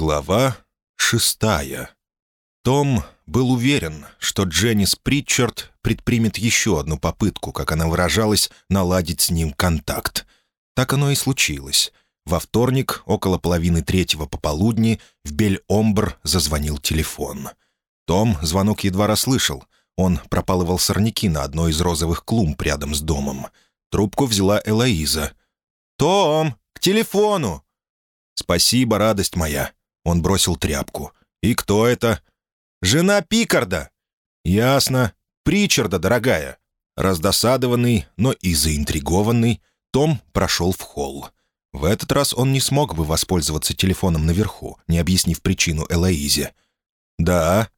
Глава шестая. Том был уверен, что Дженнис Притчард предпримет еще одну попытку, как она выражалась, наладить с ним контакт. Так оно и случилось. Во вторник, около половины третьего пополудни, в Бель-Омбр зазвонил телефон. Том звонок едва расслышал. Он пропалывал сорняки на одной из розовых клумб рядом с домом. Трубку взяла Элоиза. «Том, к телефону!» «Спасибо, радость моя!» Он бросил тряпку. «И кто это?» «Жена Пикарда!» «Ясно. Причарда, дорогая». Раздосадованный, но и заинтригованный, Том прошел в холл. В этот раз он не смог бы воспользоваться телефоном наверху, не объяснив причину Элоизе. «Да».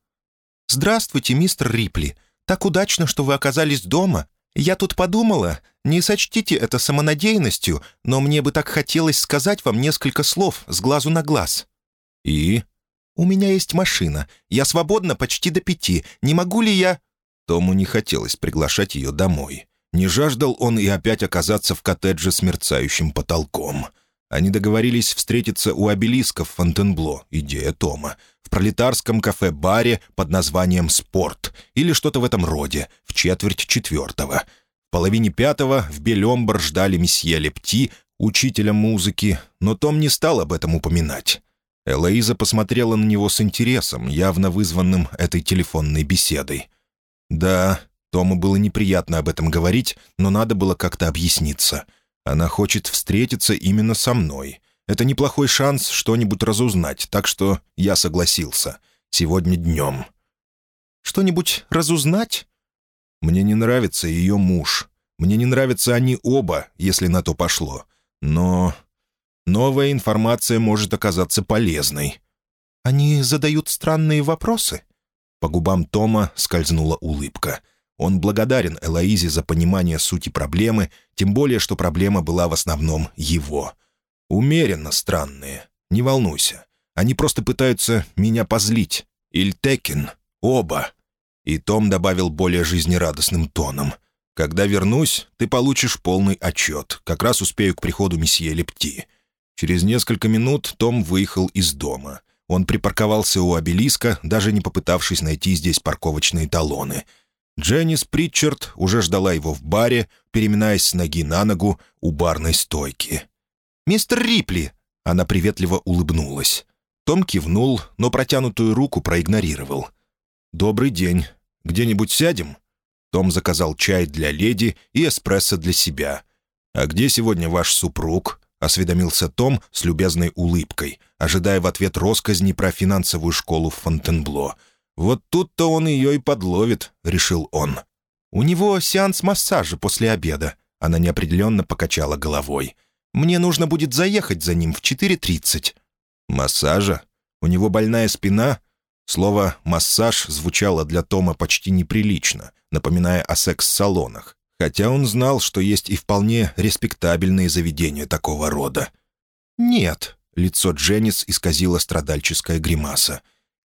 «Здравствуйте, мистер Рипли. Так удачно, что вы оказались дома. Я тут подумала, не сочтите это самонадеянностью, но мне бы так хотелось сказать вам несколько слов с глазу на глаз». «И?» «У меня есть машина. Я свободна почти до пяти. Не могу ли я...» Тому не хотелось приглашать ее домой. Не жаждал он и опять оказаться в коттедже с мерцающим потолком. Они договорились встретиться у обелиска в Фонтенбло, идея Тома, в пролетарском кафе-баре под названием «Спорт» или что-то в этом роде, в четверть четвертого. В половине пятого в Белембр ждали месье Лепти, учителя музыки, но Том не стал об этом упоминать. Элоиза посмотрела на него с интересом, явно вызванным этой телефонной беседой. «Да, Тому было неприятно об этом говорить, но надо было как-то объясниться. Она хочет встретиться именно со мной. Это неплохой шанс что-нибудь разузнать, так что я согласился. Сегодня днем». «Что-нибудь разузнать?» «Мне не нравится ее муж. Мне не нравятся они оба, если на то пошло. Но новая информация может оказаться полезной». «Они задают странные вопросы?» По губам Тома скользнула улыбка. Он благодарен Элоизе за понимание сути проблемы, тем более, что проблема была в основном его. «Умеренно странные. Не волнуйся. Они просто пытаются меня позлить. Ильтекин. Оба». И Том добавил более жизнерадостным тоном. «Когда вернусь, ты получишь полный отчет. Как раз успею к приходу месье Лепти». Через несколько минут Том выехал из дома. Он припарковался у обелиска, даже не попытавшись найти здесь парковочные талоны. Дженнис Притчард уже ждала его в баре, переминаясь с ноги на ногу у барной стойки. «Мистер Рипли!» — она приветливо улыбнулась. Том кивнул, но протянутую руку проигнорировал. «Добрый день. Где-нибудь сядем?» Том заказал чай для леди и эспрессо для себя. «А где сегодня ваш супруг?» — осведомился Том с любезной улыбкой, ожидая в ответ росказни про финансовую школу в Фонтенбло. «Вот тут-то он ее и подловит», — решил он. «У него сеанс массажа после обеда», — она неопределенно покачала головой. «Мне нужно будет заехать за ним в 4.30». «Массажа? У него больная спина?» Слово «массаж» звучало для Тома почти неприлично, напоминая о секс-салонах хотя он знал, что есть и вполне респектабельные заведения такого рода. «Нет», — лицо Дженнис исказило страдальческая гримаса.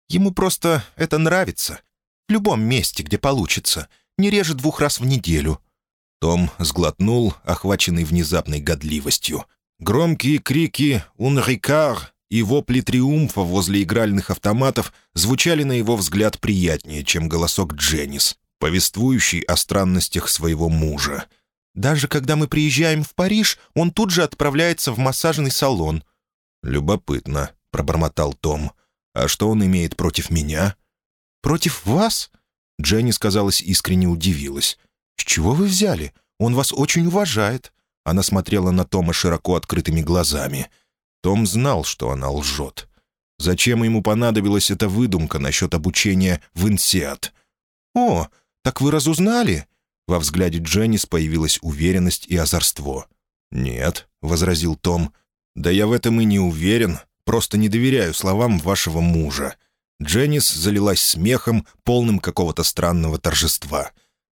«Ему просто это нравится. В любом месте, где получится. Не реже двух раз в неделю». Том сглотнул, охваченный внезапной годливостью. Громкие крики «Un Ricard» и вопли триумфа возле игральных автоматов звучали на его взгляд приятнее, чем голосок Дженнис, повествующий о странностях своего мужа. «Даже когда мы приезжаем в Париж, он тут же отправляется в массажный салон». «Любопытно», — пробормотал Том. «А что он имеет против меня?» «Против вас?» Дженни, казалось, искренне удивилась. «С чего вы взяли? Он вас очень уважает». Она смотрела на Тома широко открытыми глазами. Том знал, что она лжет. Зачем ему понадобилась эта выдумка насчет обучения в Инсиат? «О, «Так вы разузнали?» Во взгляде Дженнис появилась уверенность и озорство. «Нет», — возразил Том. «Да я в этом и не уверен. Просто не доверяю словам вашего мужа». Дженнис залилась смехом, полным какого-то странного торжества.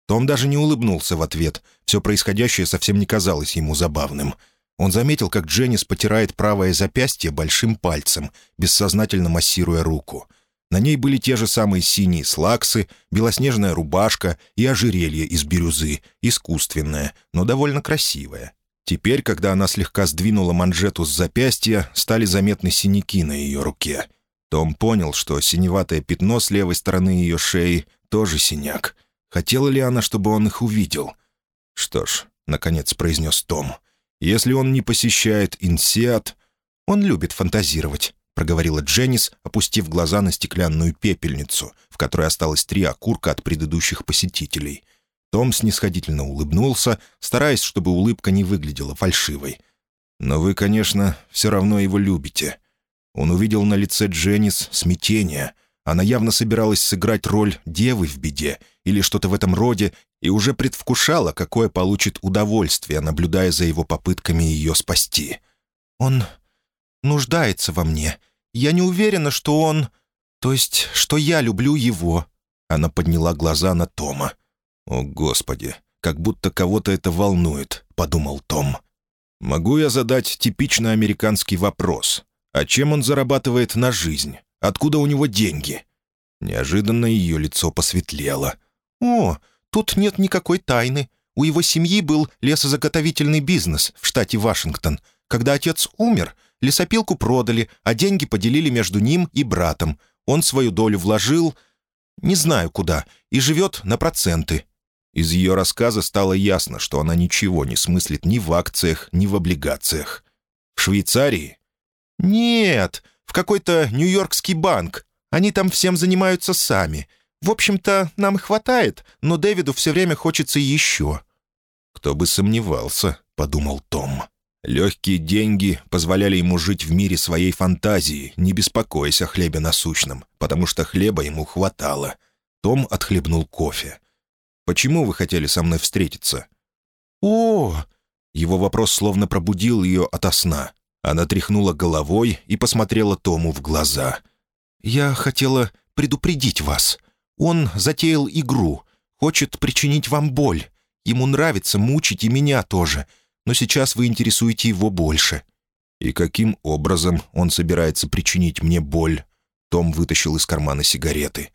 Том даже не улыбнулся в ответ. Все происходящее совсем не казалось ему забавным. Он заметил, как Дженнис потирает правое запястье большим пальцем, бессознательно массируя руку. На ней были те же самые синие слаксы, белоснежная рубашка и ожерелье из бирюзы, искусственное, но довольно красивое. Теперь, когда она слегка сдвинула манжету с запястья, стали заметны синяки на ее руке. Том понял, что синеватое пятно с левой стороны ее шеи тоже синяк. Хотела ли она, чтобы он их увидел? «Что ж», — наконец произнес Том, — «если он не посещает Инсиат, он любит фантазировать проговорила Дженнис, опустив глаза на стеклянную пепельницу, в которой осталось три окурка от предыдущих посетителей. Том снисходительно улыбнулся, стараясь, чтобы улыбка не выглядела фальшивой. «Но вы, конечно, все равно его любите». Он увидел на лице Дженнис смятение. Она явно собиралась сыграть роль девы в беде или что-то в этом роде и уже предвкушала, какое получит удовольствие, наблюдая за его попытками ее спасти. «Он нуждается во мне я не уверена, что он... То есть, что я люблю его». Она подняла глаза на Тома. «О, Господи, как будто кого-то это волнует», — подумал Том. «Могу я задать типично американский вопрос? А чем он зарабатывает на жизнь? Откуда у него деньги?» Неожиданно ее лицо посветлело. «О, тут нет никакой тайны. У его семьи был лесозаготовительный бизнес в штате Вашингтон. Когда отец умер, Лесопилку продали, а деньги поделили между ним и братом. Он свою долю вложил, не знаю куда, и живет на проценты». Из ее рассказа стало ясно, что она ничего не смыслит ни в акциях, ни в облигациях. «В Швейцарии?» «Нет, в какой-то Нью-Йоркский банк. Они там всем занимаются сами. В общем-то, нам хватает, но Дэвиду все время хочется еще». «Кто бы сомневался», — подумал Том. Легкие деньги позволяли ему жить в мире своей фантазии, не беспокоясь о хлебе насущном, потому что хлеба ему хватало. Том отхлебнул кофе. «Почему вы хотели со мной встретиться?» «О!» Его вопрос словно пробудил ее ото сна. Она тряхнула головой и посмотрела Тому в глаза. «Я хотела предупредить вас. Он затеял игру, хочет причинить вам боль. Ему нравится мучить и меня тоже но сейчас вы интересуете его больше». «И каким образом он собирается причинить мне боль?» Том вытащил из кармана сигареты.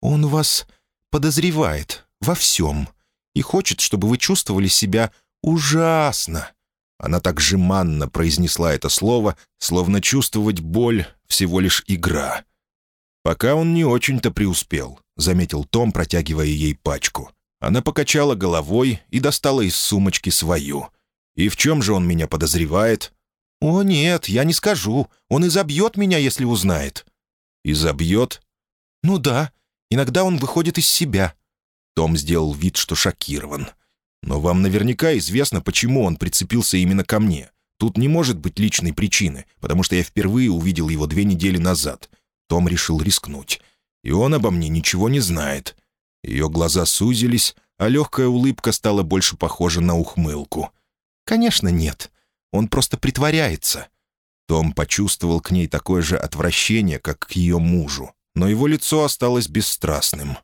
«Он вас подозревает во всем и хочет, чтобы вы чувствовали себя ужасно». Она так жеманно произнесла это слово, словно чувствовать боль — всего лишь игра. «Пока он не очень-то преуспел», — заметил Том, протягивая ей пачку. Она покачала головой и достала из сумочки свою. «И в чем же он меня подозревает?» «О, нет, я не скажу. Он изобьет меня, если узнает». «Изобьет?» «Ну да. Иногда он выходит из себя». Том сделал вид, что шокирован. «Но вам наверняка известно, почему он прицепился именно ко мне. Тут не может быть личной причины, потому что я впервые увидел его две недели назад. Том решил рискнуть. И он обо мне ничего не знает». Ее глаза сузились, а легкая улыбка стала больше похожа на ухмылку. «Конечно, нет. Он просто притворяется». Том почувствовал к ней такое же отвращение, как к ее мужу, но его лицо осталось бесстрастным.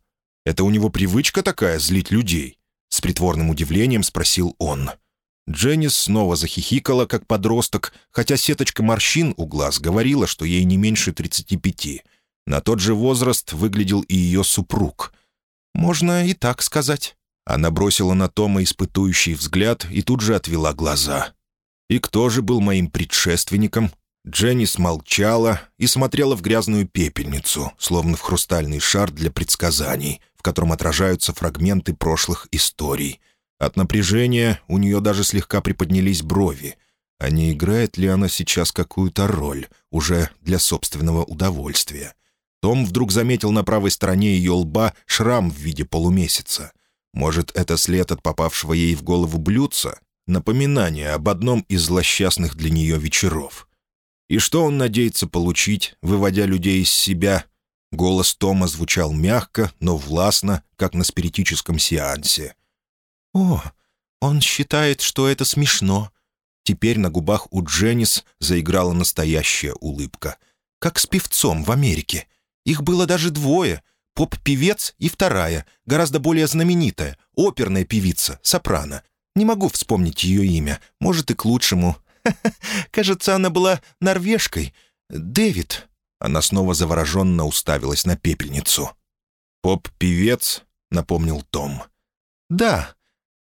«Это у него привычка такая — злить людей?» С притворным удивлением спросил он. Дженнис снова захихикала, как подросток, хотя сеточка морщин у глаз говорила, что ей не меньше 35. На тот же возраст выглядел и ее супруг. «Можно и так сказать». Она бросила на Тома испытующий взгляд и тут же отвела глаза. «И кто же был моим предшественником?» Дженни смолчала и смотрела в грязную пепельницу, словно в хрустальный шар для предсказаний, в котором отражаются фрагменты прошлых историй. От напряжения у нее даже слегка приподнялись брови. А не играет ли она сейчас какую-то роль, уже для собственного удовольствия? Том вдруг заметил на правой стороне ее лба шрам в виде полумесяца. Может, это след от попавшего ей в голову блюдца? Напоминание об одном из злосчастных для нее вечеров. И что он надеется получить, выводя людей из себя? Голос Тома звучал мягко, но властно, как на спиритическом сеансе. «О, он считает, что это смешно». Теперь на губах у Дженнис заиграла настоящая улыбка. «Как с певцом в Америке. Их было даже двое, поп-певец и вторая, гораздо более знаменитая, оперная певица, сопрано. Не могу вспомнить ее имя, может и к лучшему. Кажется, она была норвежкой. Дэвид. Она снова завороженно уставилась на пепельницу. «Поп-певец?» — напомнил Том. «Да.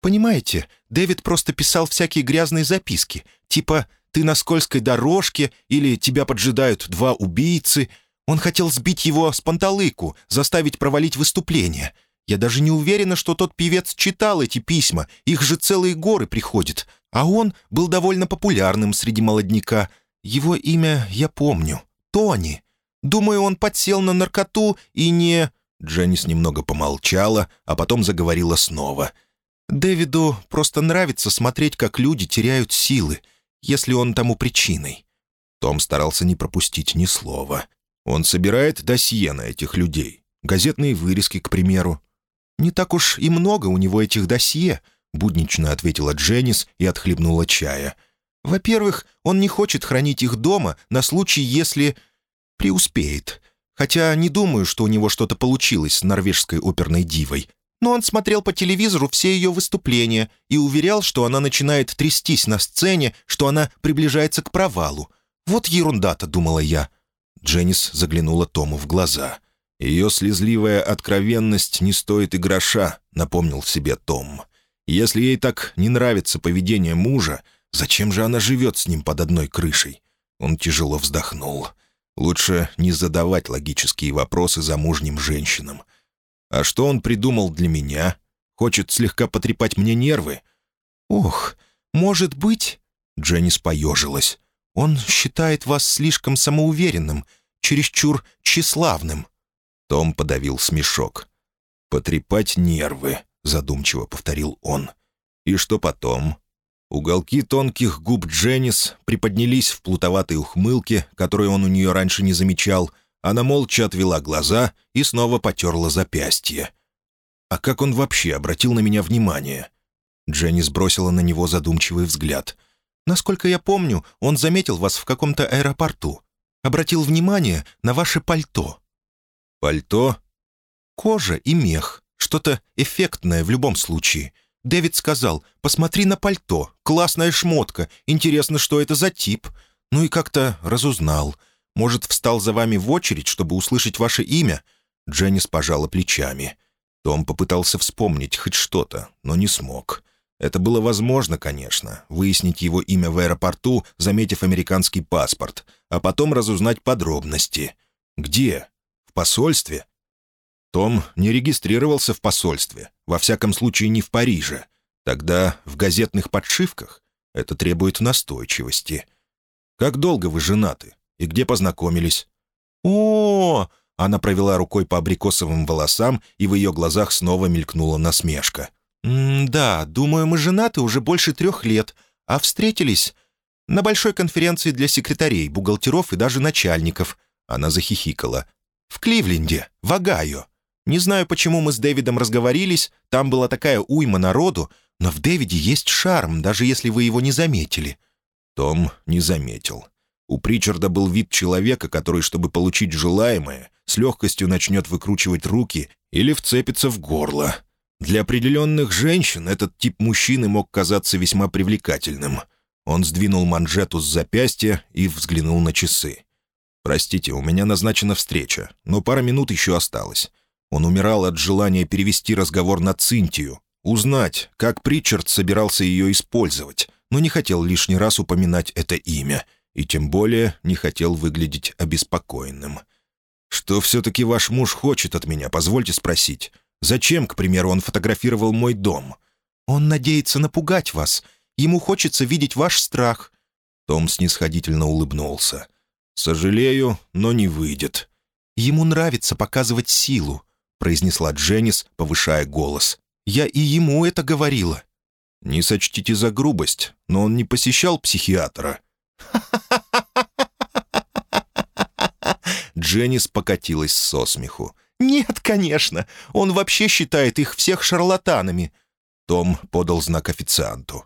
Понимаете, Дэвид просто писал всякие грязные записки, типа «ты на скользкой дорожке» или «тебя поджидают два убийцы». Он хотел сбить его с панталыку, заставить провалить выступление. Я даже не уверена, что тот певец читал эти письма, их же целые горы приходят. А он был довольно популярным среди молодняка. Его имя я помню. Тони. Думаю, он подсел на наркоту и не...» Дженнис немного помолчала, а потом заговорила снова. «Дэвиду просто нравится смотреть, как люди теряют силы, если он тому причиной». Том старался не пропустить ни слова. «Он собирает досье на этих людей. Газетные вырезки, к примеру». «Не так уж и много у него этих досье», — буднично ответила Дженнис и отхлебнула чая. «Во-первых, он не хочет хранить их дома на случай, если преуспеет. Хотя не думаю, что у него что-то получилось с норвежской оперной дивой. Но он смотрел по телевизору все ее выступления и уверял, что она начинает трястись на сцене, что она приближается к провалу. «Вот ерунда-то», — думала я. Дженнис заглянула Тому в глаза. «Ее слезливая откровенность не стоит и гроша», — напомнил себе Том. «Если ей так не нравится поведение мужа, зачем же она живет с ним под одной крышей?» Он тяжело вздохнул. Лучше не задавать логические вопросы замужним женщинам. А что он придумал для меня? Хочет слегка потрепать мне нервы? «Ох, может быть...» — Дженнис поежилась. «Он считает вас слишком самоуверенным, чересчур тщеславным». Том подавил смешок. «Потрепать нервы», — задумчиво повторил он. «И что потом?» Уголки тонких губ Дженнис приподнялись в плутоватой ухмылке, которую он у нее раньше не замечал. Она молча отвела глаза и снова потерла запястье. «А как он вообще обратил на меня внимание?» Дженнис бросила на него задумчивый взгляд. «Насколько я помню, он заметил вас в каком-то аэропорту. Обратил внимание на ваше пальто». «Пальто?» «Кожа и мех. Что-то эффектное в любом случае. Дэвид сказал, «Посмотри на пальто, классная шмотка, интересно, что это за тип?» Ну и как-то разузнал. Может, встал за вами в очередь, чтобы услышать ваше имя?» Дженнис пожала плечами. Том попытался вспомнить хоть что-то, но не смог. Это было возможно, конечно, выяснить его имя в аэропорту, заметив американский паспорт, а потом разузнать подробности. Где? В посольстве? Том не регистрировался в посольстве, во всяком случае не в Париже. Тогда в газетных подшивках это требует настойчивости. «Как долго вы женаты? И где познакомились?» о, -о, Она провела рукой по абрикосовым волосам, и в ее глазах снова мелькнула насмешка. «Да, думаю, мы женаты уже больше трех лет, а встретились на большой конференции для секретарей, бухгалтеров и даже начальников». Она захихикала. «В Кливленде, в Огайо. Не знаю, почему мы с Дэвидом разговорились, там была такая уйма народу, но в Дэвиде есть шарм, даже если вы его не заметили». Том не заметил. У Причарда был вид человека, который, чтобы получить желаемое, с легкостью начнет выкручивать руки или вцепится в горло. Для определенных женщин этот тип мужчины мог казаться весьма привлекательным. Он сдвинул манжету с запястья и взглянул на часы. «Простите, у меня назначена встреча, но пара минут еще осталось. Он умирал от желания перевести разговор на Цинтию, узнать, как Причард собирался ее использовать, но не хотел лишний раз упоминать это имя, и тем более не хотел выглядеть обеспокоенным. «Что все-таки ваш муж хочет от меня, позвольте спросить? Зачем, к примеру, он фотографировал мой дом?» «Он надеется напугать вас. Ему хочется видеть ваш страх». Том снисходительно улыбнулся. «Сожалею, но не выйдет». «Ему нравится показывать силу. — произнесла Дженнис, повышая голос. «Я и ему это говорила». «Не сочтите за грубость, но он не посещал психиатра». Дженнис покатилась со смеху. «Нет, конечно. Он вообще считает их всех шарлатанами». Том подал знак официанту.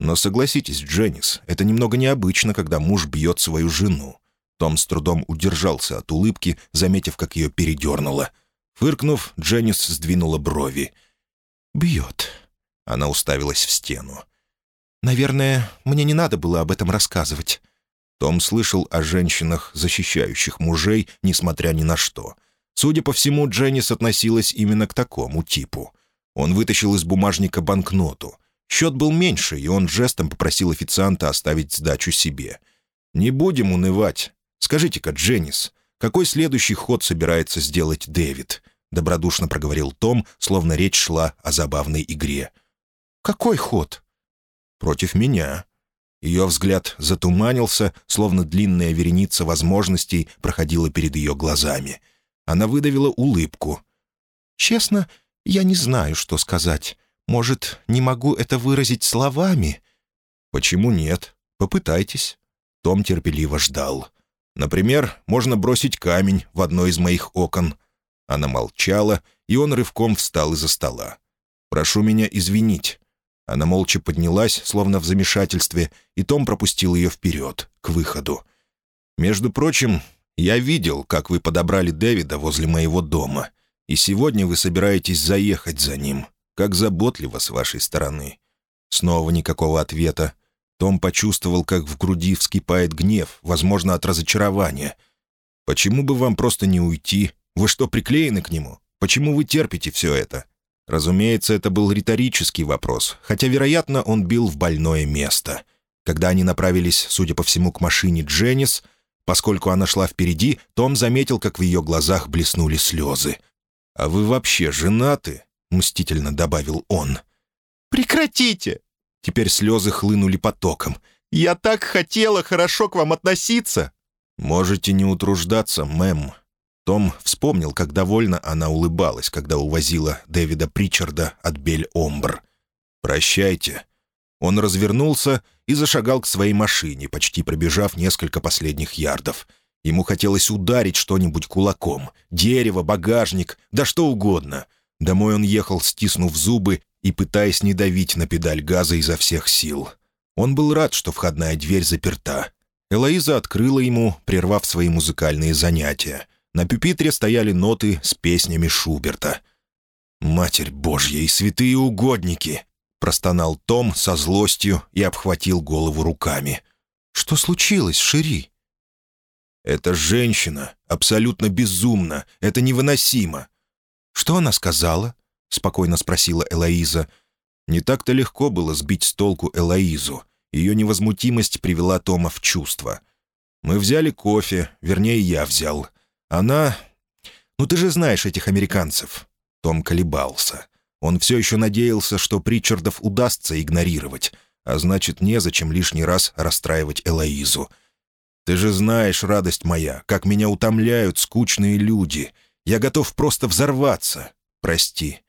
«Но согласитесь, Дженнис, это немного необычно, когда муж бьет свою жену». Том с трудом удержался от улыбки, заметив, как ее передернуло. Фыркнув, Дженнис сдвинула брови. «Бьет». Она уставилась в стену. «Наверное, мне не надо было об этом рассказывать». Том слышал о женщинах, защищающих мужей, несмотря ни на что. Судя по всему, Дженнис относилась именно к такому типу. Он вытащил из бумажника банкноту. Счет был меньше, и он жестом попросил официанта оставить сдачу себе. «Не будем унывать. Скажите-ка, Дженнис, какой следующий ход собирается сделать Дэвид?» — добродушно проговорил Том, словно речь шла о забавной игре. «Какой ход?» «Против меня». Ее взгляд затуманился, словно длинная вереница возможностей проходила перед ее глазами. Она выдавила улыбку. «Честно, я не знаю, что сказать. Может, не могу это выразить словами?» «Почему нет? Попытайтесь». Том терпеливо ждал. «Например, можно бросить камень в одно из моих окон». Она молчала, и он рывком встал из-за стола. «Прошу меня извинить. Она молча поднялась, словно в замешательстве, и Том пропустил ее вперед, к выходу. «Между прочим, я видел, как вы подобрали Дэвида возле моего дома, и сегодня вы собираетесь заехать за ним. Как заботливо с вашей стороны». Снова никакого ответа. Том почувствовал, как в груди вскипает гнев, возможно, от разочарования. «Почему бы вам просто не уйти? Вы что, приклеены к нему? Почему вы терпите все это? Разумеется, это был риторический вопрос, хотя, вероятно, он бил в больное место. Когда они направились, судя по всему, к машине Дженнис, поскольку она шла впереди, Том заметил, как в ее глазах блеснули слезы. «А вы вообще женаты?» — мстительно добавил он. «Прекратите!» Теперь слезы хлынули потоком. «Я так хотела хорошо к вам относиться!» «Можете не утруждаться, мэм», том вспомнил, как довольно она улыбалась, когда увозила Дэвида Причарда от Бель-Омбр. «Прощайте». Он развернулся и зашагал к своей машине, почти пробежав несколько последних ярдов. Ему хотелось ударить что-нибудь кулаком. Дерево, багажник, да что угодно. Домой он ехал, стиснув зубы и пытаясь не давить на педаль газа изо всех сил. Он был рад, что входная дверь заперта. Элоиза открыла ему, прервав свои музыкальные занятия — на пюпитре стояли ноты с песнями Шуберта. «Матерь Божья и святые угодники!» — простонал Том со злостью и обхватил голову руками. «Что случилось, Шири?» «Эта женщина абсолютно безумна. Это невыносимо». «Что она сказала?» — спокойно спросила Элоиза. Не так-то легко было сбить с толку Элоизу. Ее невозмутимость привела Тома в чувство. «Мы взяли кофе, вернее, я взял. Она... Ну ты же знаешь этих американцев». Том колебался. Он все еще надеялся, что Причардов удастся игнорировать, а значит, незачем лишний раз расстраивать Элоизу. «Ты же знаешь, радость моя, как меня утомляют скучные люди. Я готов просто взорваться. Прости».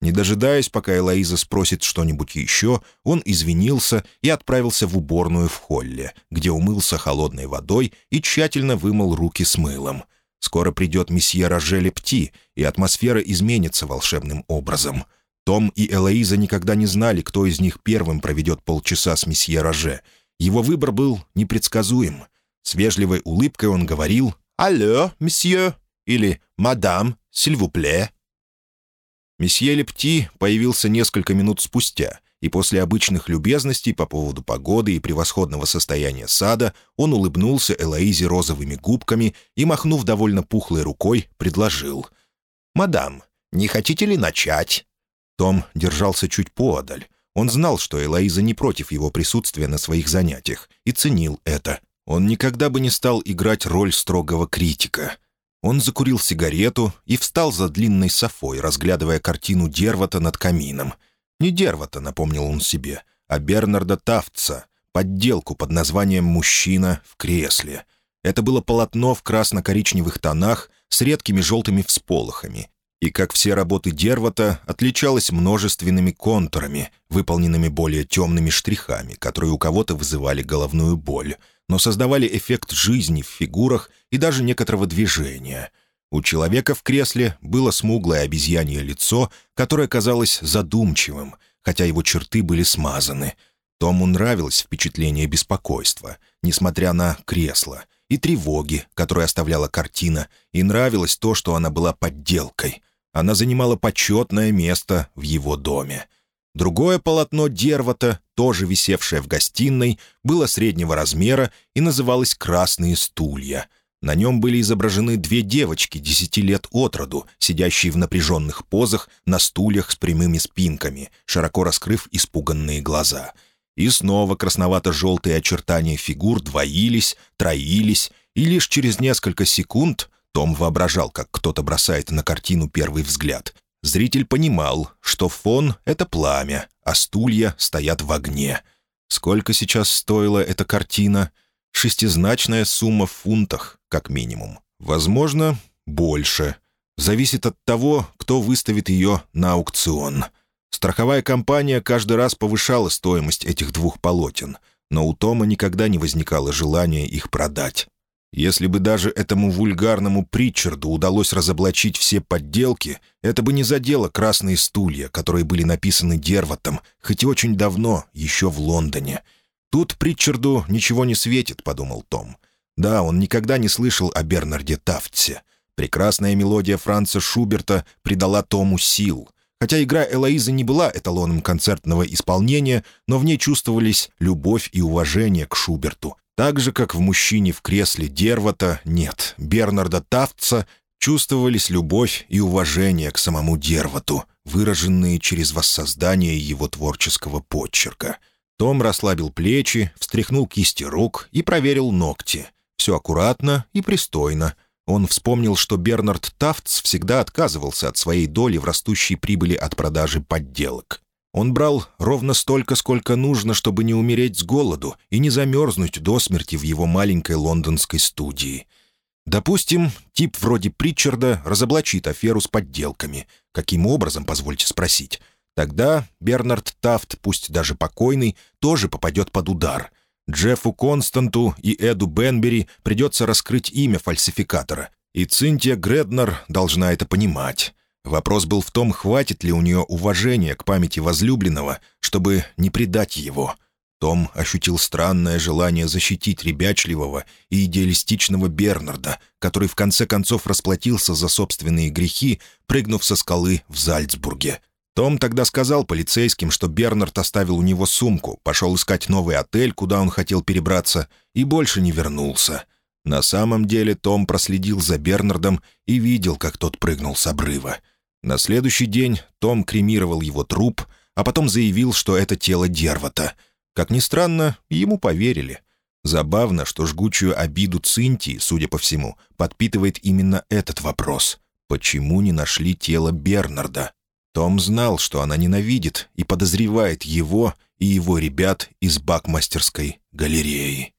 Не дожидаясь, пока Элоиза спросит что-нибудь еще, он извинился и отправился в уборную в холле, где умылся холодной водой и тщательно вымыл руки с мылом — Скоро придет месье Роже Лепти, и атмосфера изменится волшебным образом. Том и Элоиза никогда не знали, кто из них первым проведет полчаса с месье Роже. Его выбор был непредсказуем. С вежливой улыбкой он говорил «Алло, месье» или «Мадам, сильвупле». Месье Лепти появился несколько минут спустя — и после обычных любезностей по поводу погоды и превосходного состояния сада он улыбнулся Элоизе розовыми губками и, махнув довольно пухлой рукой, предложил. «Мадам, не хотите ли начать?» Том держался чуть поодаль. Он знал, что Элоиза не против его присутствия на своих занятиях, и ценил это. Он никогда бы не стал играть роль строгого критика. Он закурил сигарету и встал за длинной софой, разглядывая картину Дервата над камином — не Дервата, напомнил он себе, а Бернарда Тафтса, подделку под названием «Мужчина в кресле». Это было полотно в красно-коричневых тонах с редкими желтыми всполохами, и, как все работы Дервата, отличалось множественными контурами, выполненными более темными штрихами, которые у кого-то вызывали головную боль, но создавали эффект жизни в фигурах и даже некоторого движения. У человека в кресле было смуглое обезьянье лицо, которое казалось задумчивым, хотя его черты были смазаны. Тому нравилось впечатление беспокойства, несмотря на кресло, и тревоги, которую оставляла картина, и нравилось то, что она была подделкой. Она занимала почетное место в его доме. Другое полотно Дервата, тоже висевшее в гостиной, было среднего размера и называлось «Красные стулья», На нем были изображены две девочки десяти лет от роду, сидящие в напряженных позах на стульях с прямыми спинками, широко раскрыв испуганные глаза. И снова красновато-желтые очертания фигур двоились, троились, и лишь через несколько секунд Том воображал, как кто-то бросает на картину первый взгляд. Зритель понимал, что фон — это пламя, а стулья стоят в огне. Сколько сейчас стоила эта картина? Шестизначная сумма в фунтах, как минимум. Возможно, больше. Зависит от того, кто выставит ее на аукцион. Страховая компания каждый раз повышала стоимость этих двух полотен, но у Тома никогда не возникало желания их продать. Если бы даже этому вульгарному Притчарду удалось разоблачить все подделки, это бы не задело красные стулья, которые были написаны Дерватом, хоть и очень давно, еще в Лондоне. «Тут Притчарду ничего не светит», — подумал Том. Да, он никогда не слышал о Бернарде Тафтсе. Прекрасная мелодия Франца Шуберта придала Тому сил. Хотя игра Элоизы не была эталоном концертного исполнения, но в ней чувствовались любовь и уважение к Шуберту, так же, как в мужчине в кресле Дервата, нет, Бернарда Тафтса, чувствовались любовь и уважение к самому Дервату, выраженные через воссоздание его творческого почерка. Том расслабил плечи, встряхнул кисти рук и проверил ногти. Все аккуратно и пристойно. Он вспомнил, что Бернард Тафтс всегда отказывался от своей доли в растущей прибыли от продажи подделок. Он брал ровно столько, сколько нужно, чтобы не умереть с голоду и не замерзнуть до смерти в его маленькой лондонской студии. Допустим, тип вроде Притчарда разоблачит аферу с подделками. Каким образом, позвольте спросить? Тогда Бернард Тафт, пусть даже покойный, тоже попадет под удар. Джеффу Константу и Эду Бенбери придется раскрыть имя фальсификатора, и Цинтия Греднер должна это понимать. Вопрос был в том, хватит ли у нее уважения к памяти возлюбленного, чтобы не предать его. Том ощутил странное желание защитить ребячливого и идеалистичного Бернарда, который в конце концов расплатился за собственные грехи, прыгнув со скалы в Зальцбурге. Том тогда сказал полицейским, что Бернард оставил у него сумку, пошел искать новый отель, куда он хотел перебраться, и больше не вернулся. На самом деле Том проследил за Бернардом и видел, как тот прыгнул с обрыва. На следующий день Том кремировал его труп, а потом заявил, что это тело Дервата. Как ни странно, ему поверили. Забавно, что жгучую обиду Цинтии, судя по всему, подпитывает именно этот вопрос. Почему не нашли тело Бернарда? Том знал, что она ненавидит и подозревает его и его ребят из бакмастерской галереи.